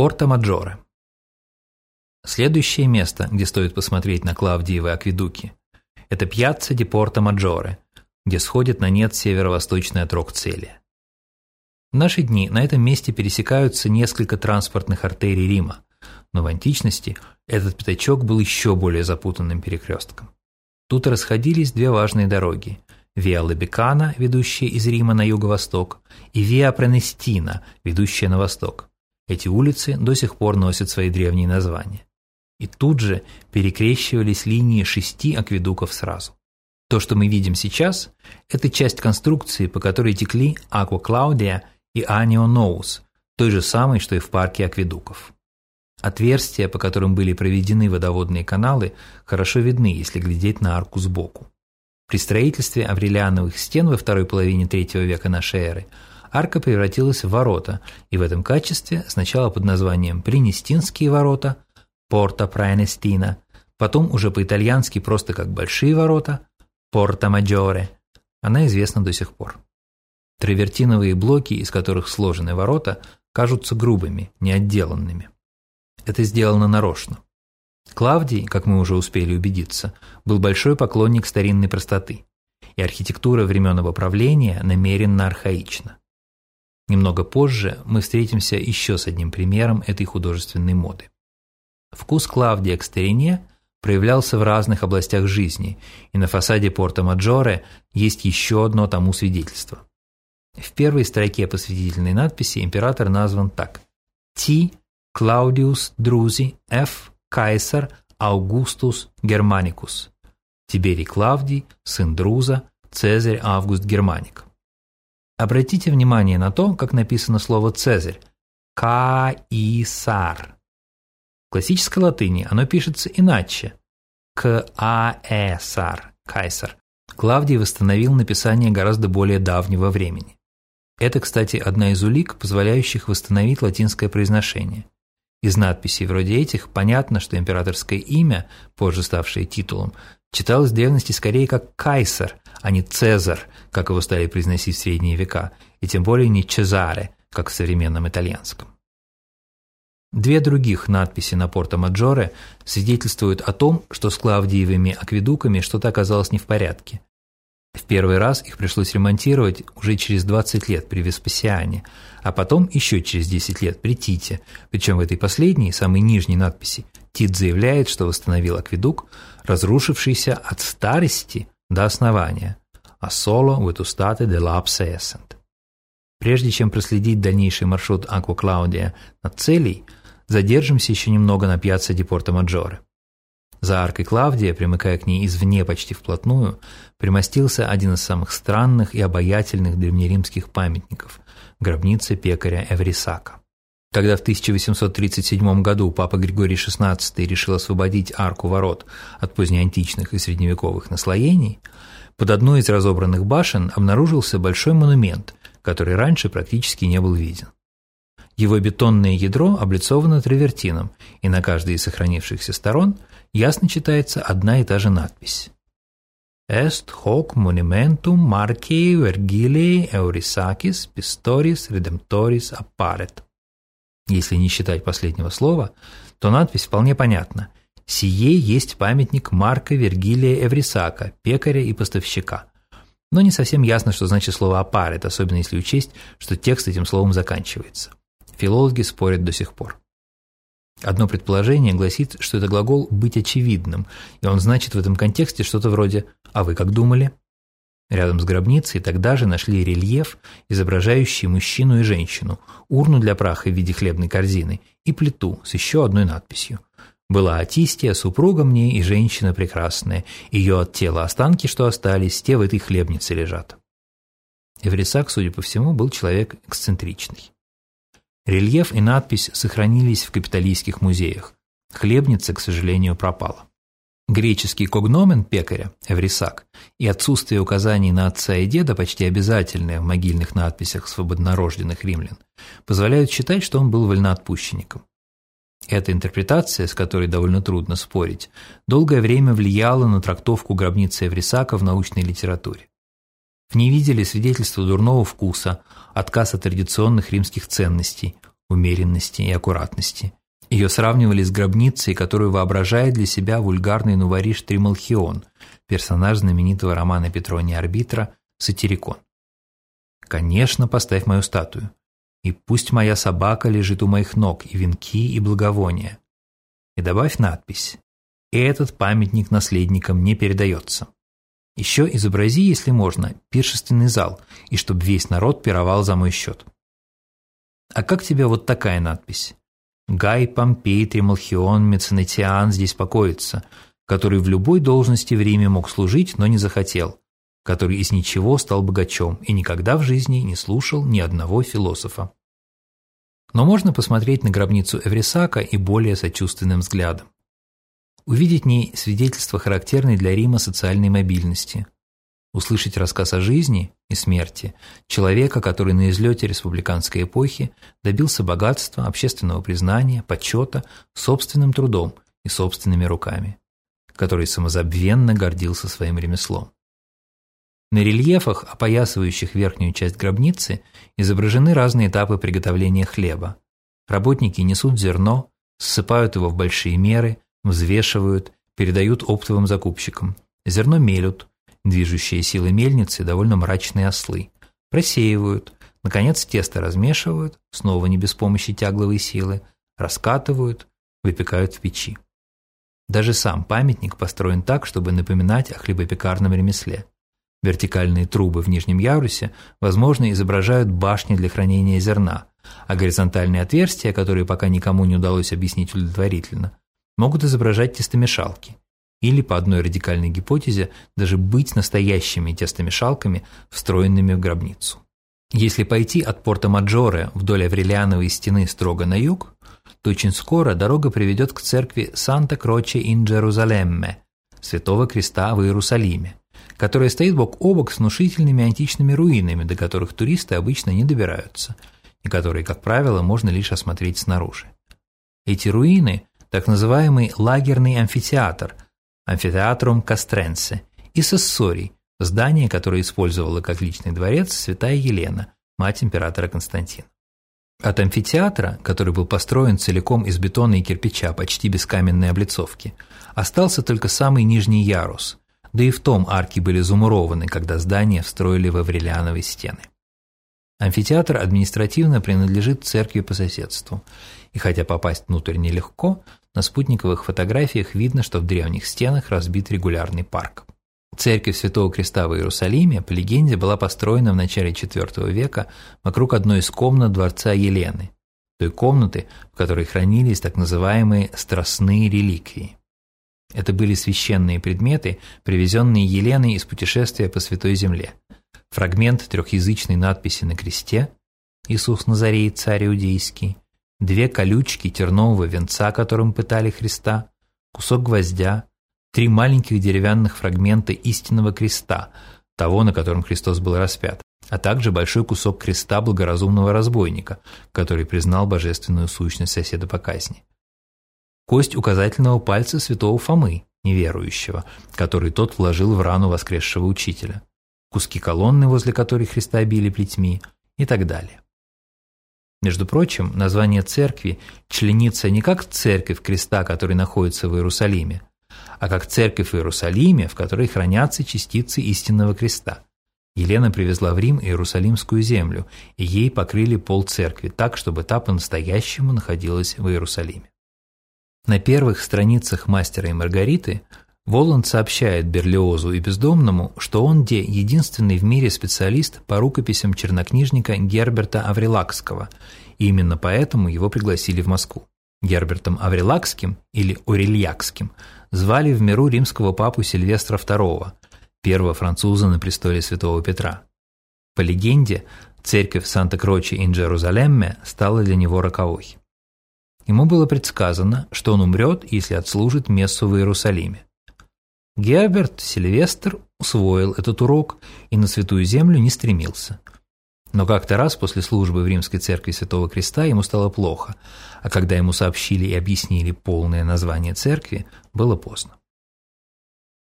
Порто-Маджоре. Следующее место, где стоит посмотреть на Клавдиевы акведуки, это Пьяцца ди Порто-Маджоре, где сходит на нет северо-восточный отрог цели. В наши дни на этом месте пересекаются несколько транспортных артерий Рима, но в античности этот пятачок был еще более запутанным перекрестком. Тут расходились две важные дороги – Виа Лабикана, ведущая из Рима на юго-восток, и Виа Пренестина, ведущая на восток. Эти улицы до сих пор носят свои древние названия. И тут же перекрещивались линии шести акведуков сразу. То, что мы видим сейчас, это часть конструкции, по которой текли Аква Клаудия и Анио Ноус, той же самой, что и в парке акведуков. Отверстия, по которым были проведены водоводные каналы, хорошо видны, если глядеть на арку сбоку. При строительстве аврелиановых стен во второй половине третьего века нашей эры арка превратилась в ворота, и в этом качестве сначала под названием Принестинские ворота, Порта Праенестина, потом уже по-итальянски просто как Большие ворота, Порта Маджоре. Она известна до сих пор. Травертиновые блоки, из которых сложены ворота, кажутся грубыми, неотделанными. Это сделано нарочно. Клавдий, как мы уже успели убедиться, был большой поклонник старинной простоты, и архитектура времен его правления намеренно архаична. Немного позже мы встретимся еще с одним примером этой художественной моды. Вкус Клавдия к старине проявлялся в разных областях жизни, и на фасаде порта Маджоре есть еще одно тому свидетельство. В первой строке посвятительной надписи император назван так – Ти Клаудиус Друзи Ф. Кайсар Аугустус Германикус, Тиберий Клавдий, сын Друза, Цезарь Август Германик. Обратите внимание на то, как написано слово «Цезарь» – «Каисар». В классической латыни оно пишется иначе – «Каэсар» – «Кайсар». Клавдий восстановил написание гораздо более давнего времени. Это, кстати, одна из улик, позволяющих восстановить латинское произношение – из надписей вроде этих понятно, что императорское имя, позже ставшее титулом, читалось в древности скорее как «кайсар», а не «цезар», как его стали произносить в средние века, и тем более не «чезаре», как в современном итальянском. Две других надписи на Порто-Маджоре свидетельствуют о том, что с Клавдиевыми акведуками что-то оказалось не в порядке. В первый раз их пришлось ремонтировать уже через 20 лет при Веспасиане, а потом еще через 10 лет при Тите, причем в этой последней, самой нижней надписи, Тит заявляет, что восстановил акведук, разрушившийся от старости до основания, а соло в эту статы de lapse essent. Прежде чем проследить дальнейший маршрут Аква Клаудия над целей, задержимся еще немного на пьяцца Депорта Маджоре. За аркой Клавдия, примыкая к ней извне почти вплотную, примостился один из самых странных и обаятельных древнеримских памятников – гробница пекаря Эврисака. Когда в 1837 году папа Григорий XVI решил освободить арку ворот от позднеантичных и средневековых наслоений, под одной из разобранных башен обнаружился большой монумент, который раньше практически не был виден. Его бетонное ядро облицовано травертином, и на каждой из сохранившихся сторон ясно читается одна и та же надпись. Est hoc monumentum Marci Vergilii Eurisakis Pistoris Redemptoris apparet. Если не считать последнего слова, то надпись вполне понятна. Сие есть памятник Марка Вергилия Эврисака, пекаря и поставщика. Но не совсем ясно, что значит слово «апарет», особенно если учесть, что текст этим словом заканчивается. Филологи спорят до сих пор. Одно предположение гласит, что это глагол «быть очевидным», и он значит в этом контексте что-то вроде «а вы как думали?». Рядом с гробницей тогда же нашли рельеф, изображающий мужчину и женщину, урну для праха в виде хлебной корзины и плиту с еще одной надписью. «Была Атистия, супруга мне и женщина прекрасная, ее от тела останки, что остались, те в этой хлебнице лежат». Эврисак, судя по всему, был человек эксцентричный. Рельеф и надпись сохранились в капиталистских музеях. Хлебница, к сожалению, пропала. Греческий когномен пекаря, Эврисак, и отсутствие указаний на отца и деда, почти обязательное в могильных надписях свободнорожденных римлян, позволяют считать, что он был вольноотпущенником. Эта интерпретация, с которой довольно трудно спорить, долгое время влияла на трактовку гробницы Эврисака в научной литературе. В ней видели свидетельство дурного вкуса, отказ от традиционных римских ценностей, умеренности и аккуратности. Ее сравнивали с гробницей, которую воображает для себя вульгарный нувариш Трималхион, персонаж знаменитого романа Петрония Арбитра «Сатирикон». Конечно, поставь мою статую. И пусть моя собака лежит у моих ног, и венки, и благовония. И добавь надпись. Этот памятник наследникам не передается. Еще изобрази, если можно, пиршественный зал, и чтобы весь народ пировал за мой счет. А как тебе вот такая надпись? Гай Помпей Тремалхион Меценетиан здесь покоится, который в любой должности в Риме мог служить, но не захотел, который из ничего стал богачом и никогда в жизни не слушал ни одного философа. Но можно посмотреть на гробницу Эврисака и более сочувственным взглядом. Увидеть в ней свидетельство характерной для Рима социальной мобильности. Услышать рассказ о жизни и смерти человека, который на излете республиканской эпохи добился богатства, общественного признания, почета собственным трудом и собственными руками, который самозабвенно гордился своим ремеслом. На рельефах, опоясывающих верхнюю часть гробницы, изображены разные этапы приготовления хлеба. Работники несут зерно, ссыпают его в большие меры, взвешивают, передают оптовым закупщикам. Зерно мелют, движущие силы мельницы – довольно мрачные ослы. Просеивают, наконец тесто размешивают, снова не без помощи тягловой силы, раскатывают, выпекают в печи. Даже сам памятник построен так, чтобы напоминать о хлебопекарном ремесле. Вертикальные трубы в нижнем ярусе, возможно, изображают башни для хранения зерна, а горизонтальные отверстия, которые пока никому не удалось объяснить удовлетворительно, могут изображать тестомешалки. Или, по одной радикальной гипотезе, даже быть настоящими тестомешалками, встроенными в гробницу. Если пойти от порта Маджоре вдоль Аврелиановой стены строго на юг, то очень скоро дорога приведет к церкви Санта-Кроче ин Джерузалемме, Святого Креста в Иерусалиме, которая стоит бок о бок с внушительными античными руинами, до которых туристы обычно не добираются, и которые, как правило, можно лишь осмотреть снаружи. Эти руины – так называемый лагерный амфитеатр, амфитеатрум Кастренсе, и Сессорий, здание, которое использовала как личный дворец святая Елена, мать императора Константина. От амфитеатра, который был построен целиком из бетона и кирпича, почти без каменной облицовки, остался только самый нижний ярус, да и в том арки были замурованы, когда здание встроили в Аврелиановые стены. Амфитеатр административно принадлежит церкви по соседству, и хотя попасть внутрь нелегко, на спутниковых фотографиях видно, что в древних стенах разбит регулярный парк. Церковь Святого Креста в Иерусалиме, по легенде, была построена в начале IV века вокруг одной из комнат дворца Елены, той комнаты, в которой хранились так называемые «страстные реликвии». Это были священные предметы, привезенные Еленой из путешествия по Святой Земле. Фрагмент трехязычной надписи на кресте «Иисус Назарей, царь иудейский», две колючки тернового венца, которым пытали Христа, кусок гвоздя, три маленьких деревянных фрагмента истинного креста, того, на котором Христос был распят, а также большой кусок креста благоразумного разбойника, который признал божественную сущность соседа по казни. Кость указательного пальца святого Фомы, неверующего, который тот вложил в рану воскресшего учителя, куски колонны, возле которой Христа били плетьми и так далее. Между прочим, название церкви членится не как церковь креста, который находится в Иерусалиме, а как церковь в Иерусалиме, в которой хранятся частицы истинного креста. Елена привезла в Рим Иерусалимскую землю, и ей покрыли пол церкви так, чтобы та по-настоящему находилась в Иерусалиме. На первых страницах «Мастера и Маргариты» Воланд сообщает Берлиозу и Бездомному, что он де единственный в мире специалист по рукописям чернокнижника Герберта Аврилакского, и именно поэтому его пригласили в Москву. Гербертом Аврилакским или Орельякским звали в миру римского папу Сильвестра II, первого француза на престоле святого Петра. По легенде, церковь Санта-Кроче ин Джерузалемме стала для него роковой. Ему было предсказано, что он умрет, если отслужит мессу в Иерусалиме. Герберт Сильвестр усвоил этот урок и на Святую Землю не стремился. Но как-то раз после службы в Римской Церкви Святого Креста ему стало плохо, а когда ему сообщили и объяснили полное название церкви, было поздно.